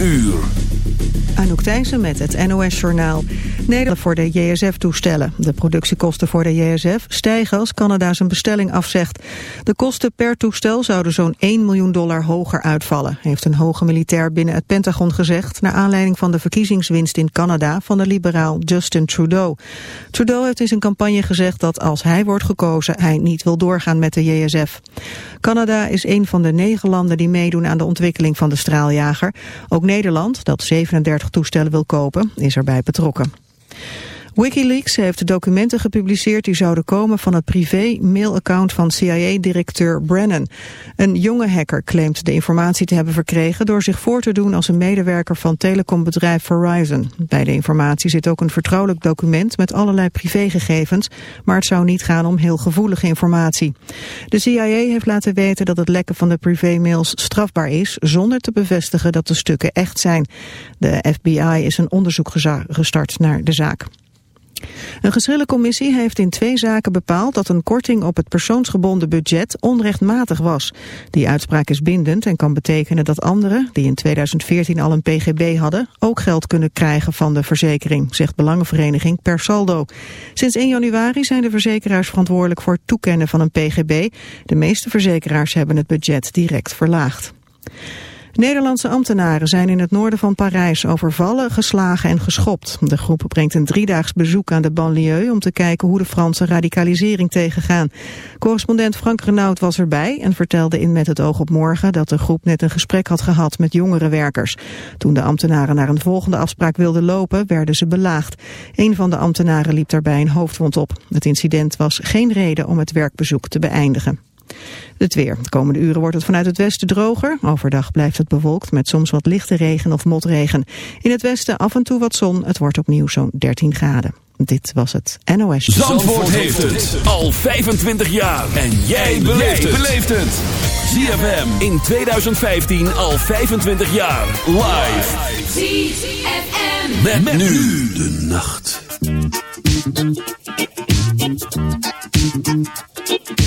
uur. Anouk Thijssen met het NOS-journaal. Nederland voor de JSF-toestellen. De productiekosten voor de JSF stijgen als Canada zijn bestelling afzegt. De kosten per toestel zouden zo'n 1 miljoen dollar hoger uitvallen... heeft een hoge militair binnen het Pentagon gezegd... naar aanleiding van de verkiezingswinst in Canada van de liberaal Justin Trudeau. Trudeau heeft in zijn campagne gezegd dat als hij wordt gekozen... hij niet wil doorgaan met de JSF. Canada is een van de negen landen die meedoen aan de ontwikkeling van de straaljager. Ook Nederland, dat 37 toestellen wil kopen, is erbij betrokken. Wikileaks heeft documenten gepubliceerd die zouden komen van het privé-mailaccount van CIA-directeur Brennan. Een jonge hacker claimt de informatie te hebben verkregen door zich voor te doen als een medewerker van telecombedrijf Verizon. Bij de informatie zit ook een vertrouwelijk document met allerlei privégegevens, maar het zou niet gaan om heel gevoelige informatie. De CIA heeft laten weten dat het lekken van de privé-mails strafbaar is, zonder te bevestigen dat de stukken echt zijn. De FBI is een onderzoek gestart naar de zaak. Een geschillencommissie heeft in twee zaken bepaald dat een korting op het persoonsgebonden budget onrechtmatig was. Die uitspraak is bindend en kan betekenen dat anderen, die in 2014 al een pgb hadden, ook geld kunnen krijgen van de verzekering, zegt Belangenvereniging Per Saldo. Sinds 1 januari zijn de verzekeraars verantwoordelijk voor het toekennen van een pgb. De meeste verzekeraars hebben het budget direct verlaagd. Nederlandse ambtenaren zijn in het noorden van Parijs overvallen, geslagen en geschopt. De groep brengt een driedaags bezoek aan de banlieue om te kijken hoe de Franse radicalisering tegengaan. Correspondent Frank Renaud was erbij en vertelde in Met het oog op morgen dat de groep net een gesprek had gehad met jongere werkers. Toen de ambtenaren naar een volgende afspraak wilden lopen, werden ze belaagd. Een van de ambtenaren liep daarbij een hoofdwond op. Het incident was geen reden om het werkbezoek te beëindigen. Het weer. De komende uren wordt het vanuit het westen droger. Overdag blijft het bewolkt met soms wat lichte regen of motregen. In het westen af en toe wat zon. Het wordt opnieuw zo'n 13 graden. Dit was het NOS. Zandvoort, Zandvoort heeft het al 25 jaar. En jij beleeft het. ZFM in 2015 al 25 jaar. Live. ZFM. Met, met nu de nacht.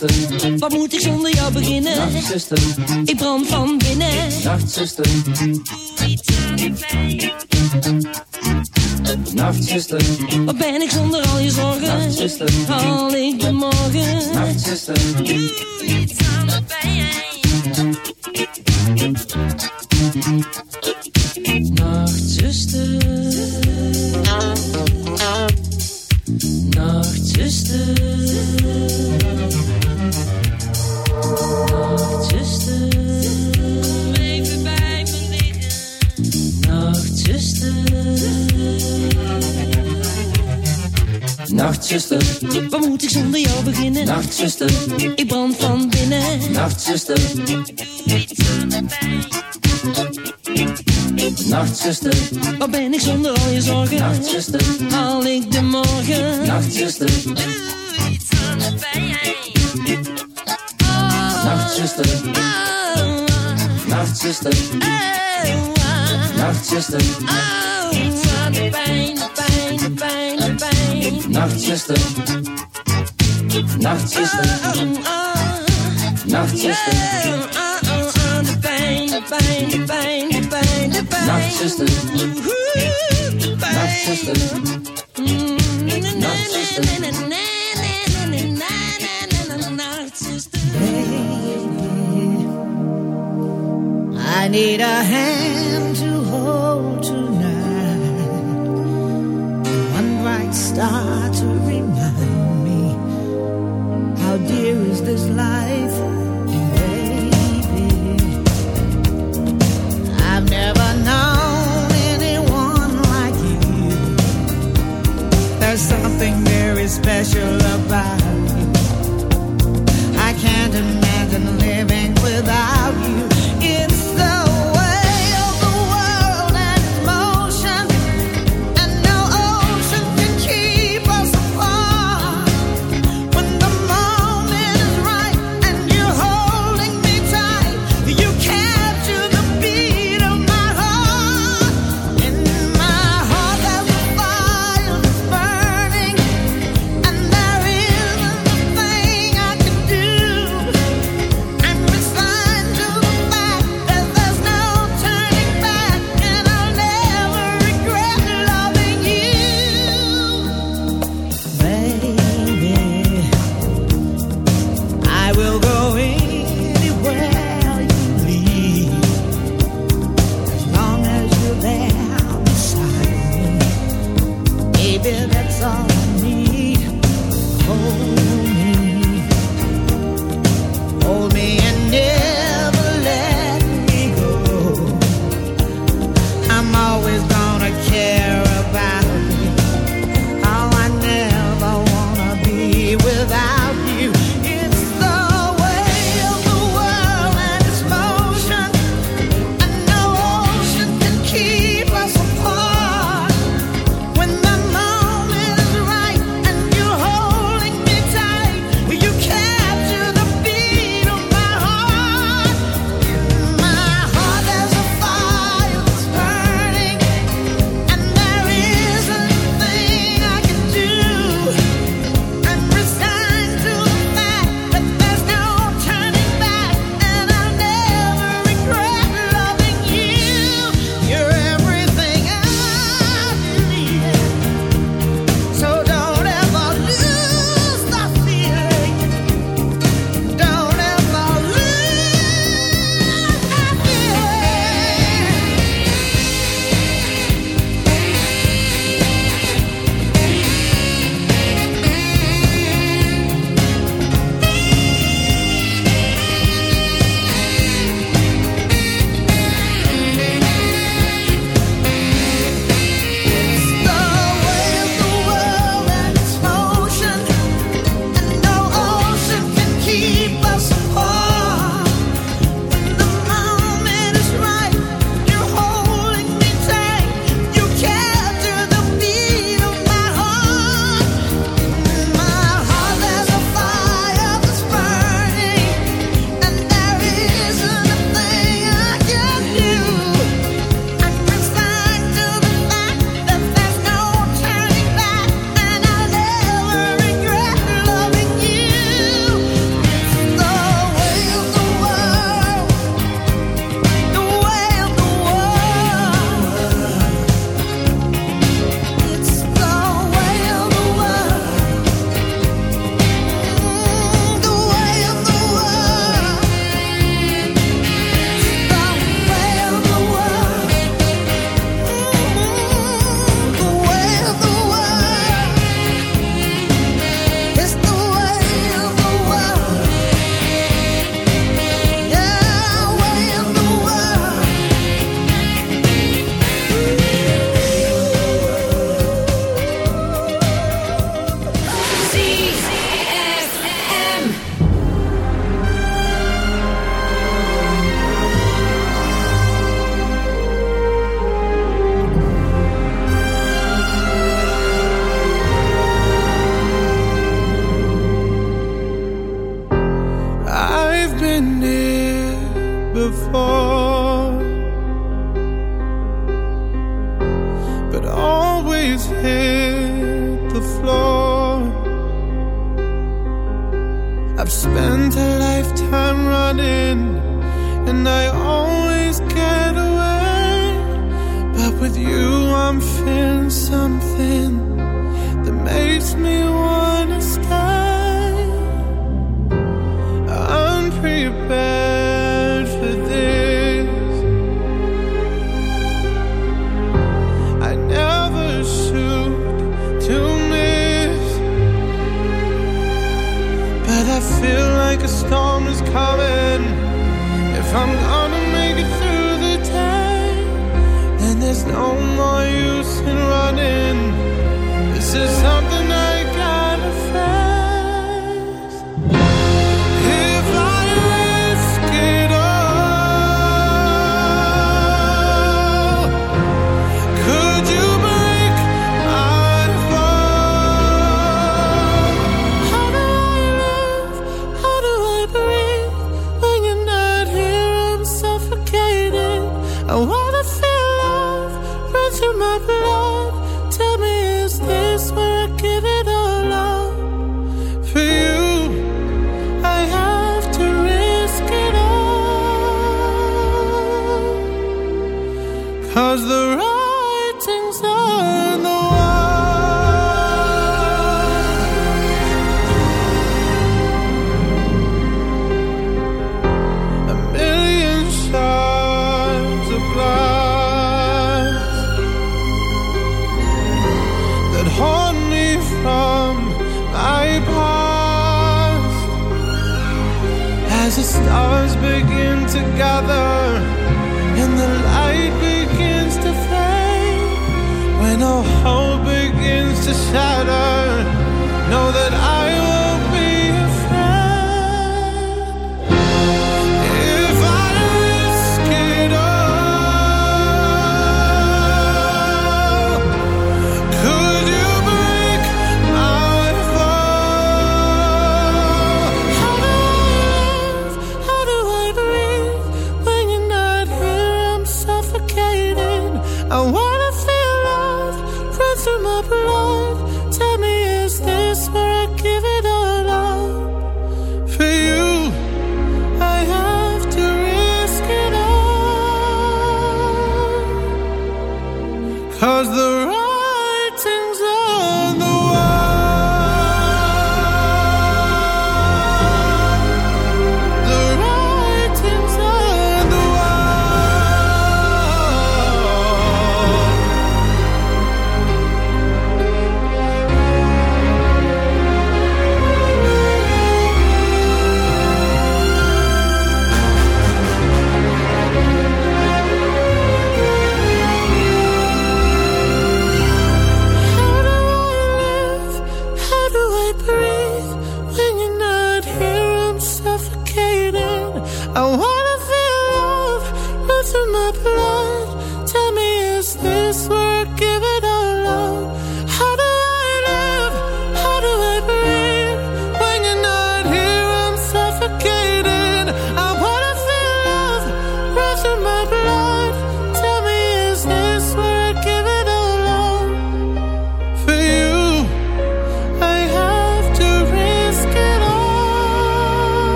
Nachtzuster, Wat moet ik zonder jou beginnen? Nachtzuster, Ik brand van binnen. Nachtzuster, Doe iets aan de pijn. Nachtzuster, Wat ben ik zonder al je zorgen? Nachtzuster, haal ik de morgen? Nachtzuster, Doe iets aan de pijn. Moet ik zonder jou beginnen? Nachtzuster, Ik brand van binnen. Nachtzuster, doe iets aan de pijn. Nachtzuster, waar ben ik zonder al je zorgen? Nachtzuster, haal ik de morgen? Nachtzuster, doe iets aan de pijn. Nachtzuster, oh, Nachtzuster, oh, Nachtzuster, oh, iets aan de pijn, de pijn, de pijn, de pijn. Nachtzuster, Nachtzuster, Nachtzuster, de pijn, de pijn, de pijn, de pijn, de pijn. Nachtzuster. Nachtzuster, Nachtzuster. I need a hand to hold tonight. One bright star to dear is this life, baby. I've never known anyone like you. There's something very special about you. I can't imagine living without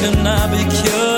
can I be cured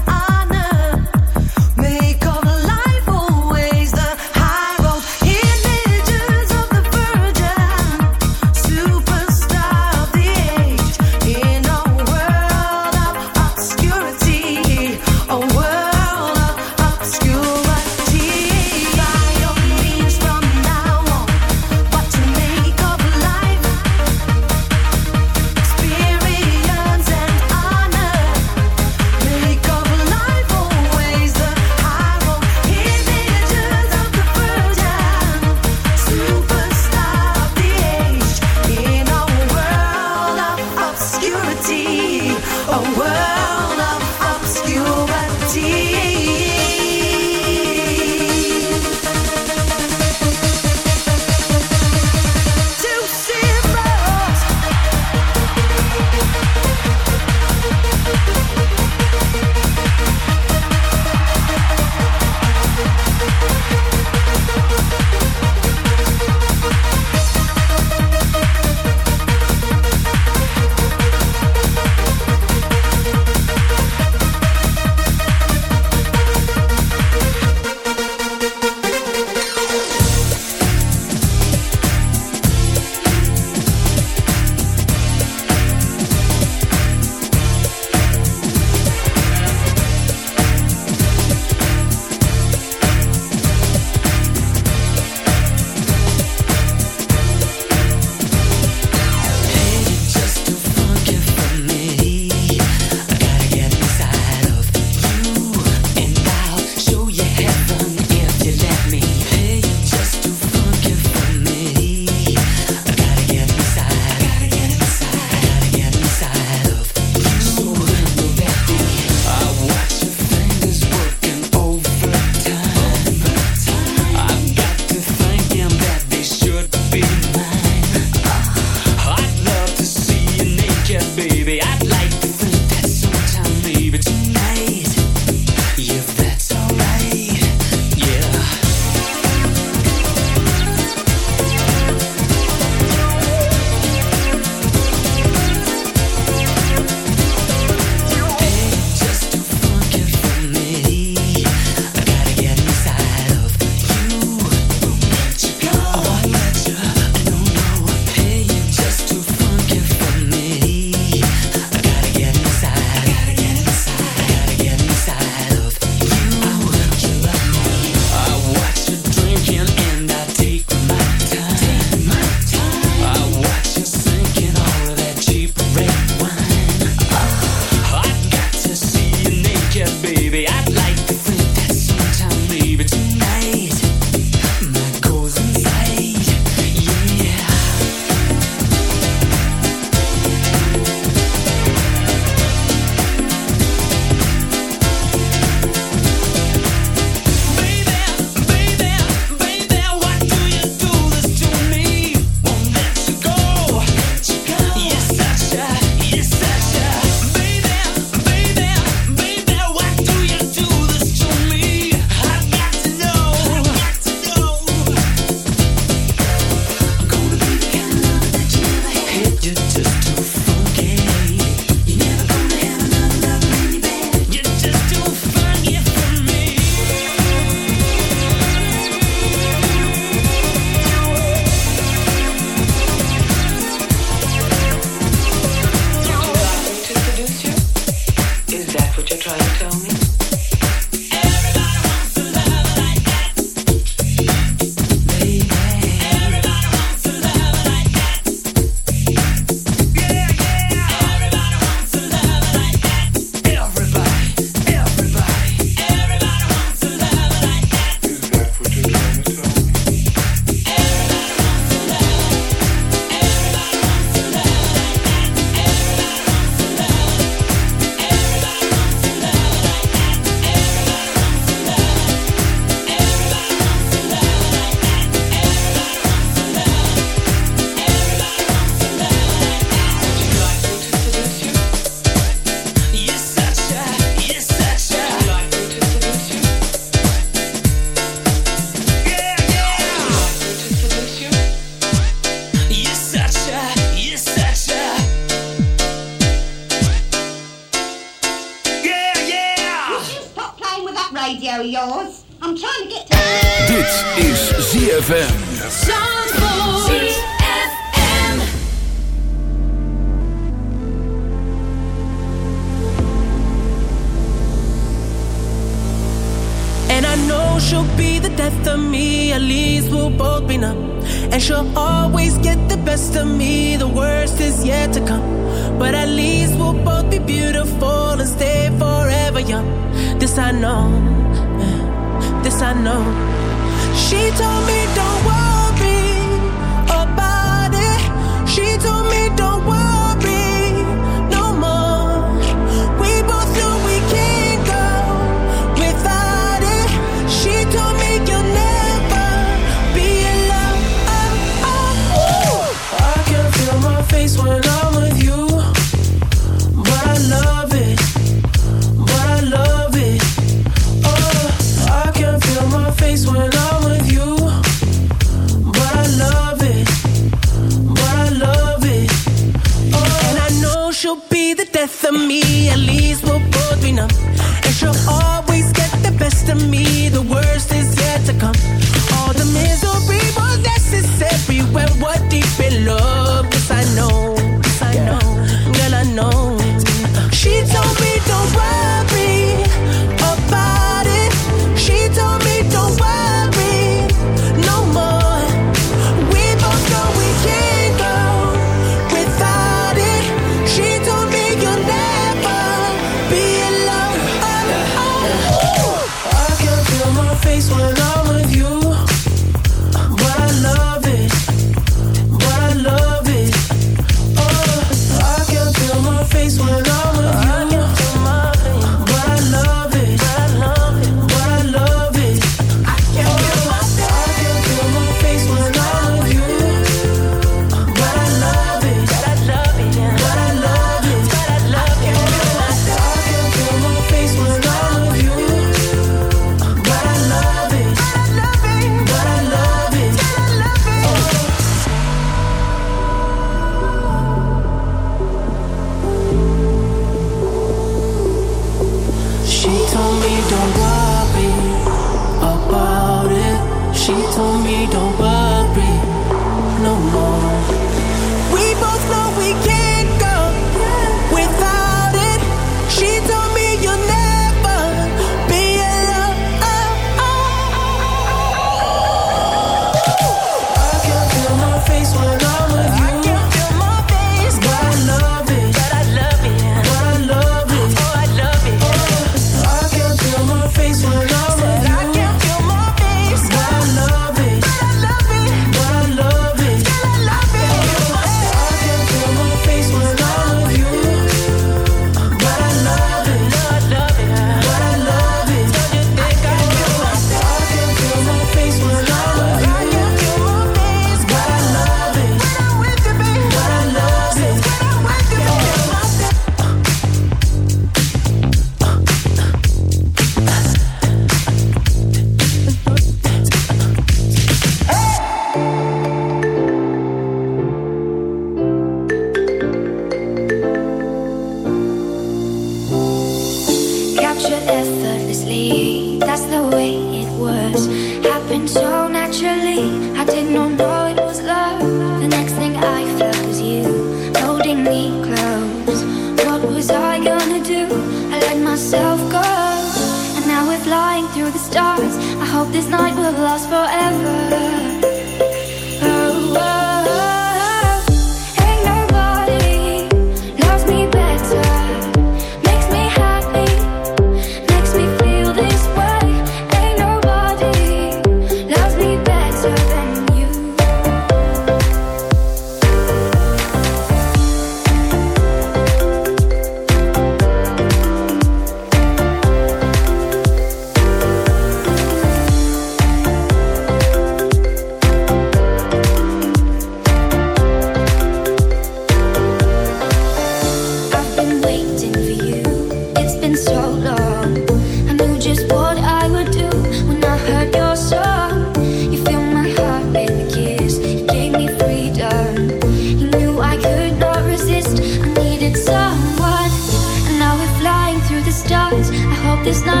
It's not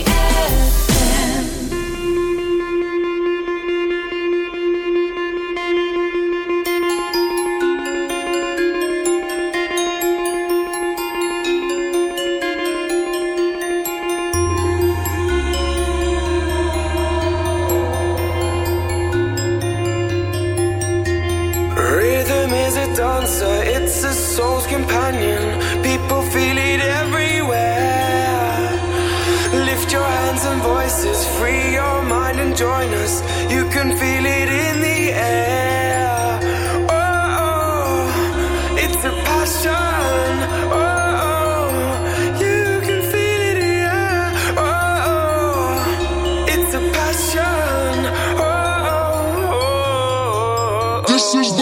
Is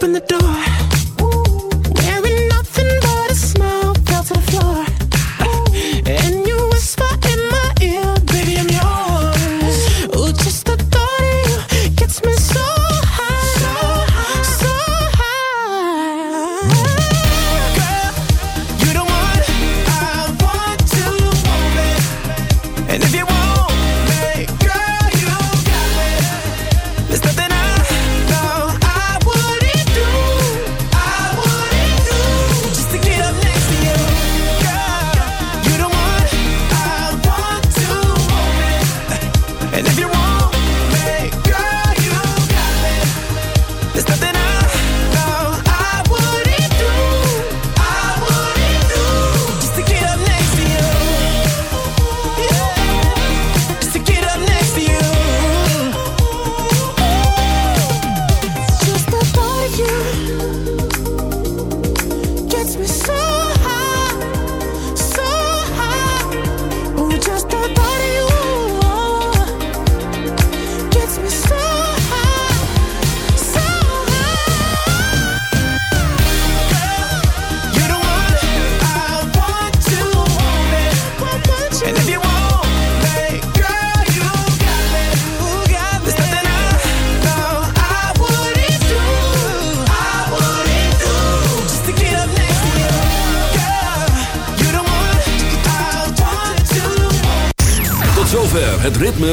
Open the door.